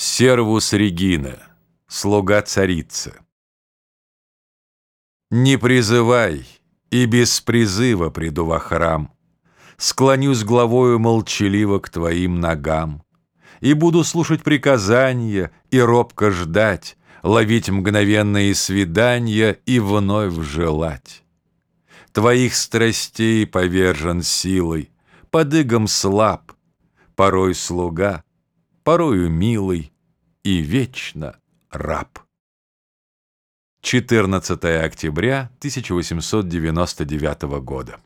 Сервус Регина, слуга царицы. Не призывай, и без призыва приду во храм, Склонюсь главою молчаливо к твоим ногам, И буду слушать приказания, и робко ждать, Ловить мгновенные свидания и вновь желать. Твоих страстей повержен силой, под игом слаб, Порой слуга, порою милый и вечно раб. 14 октября 1899 года.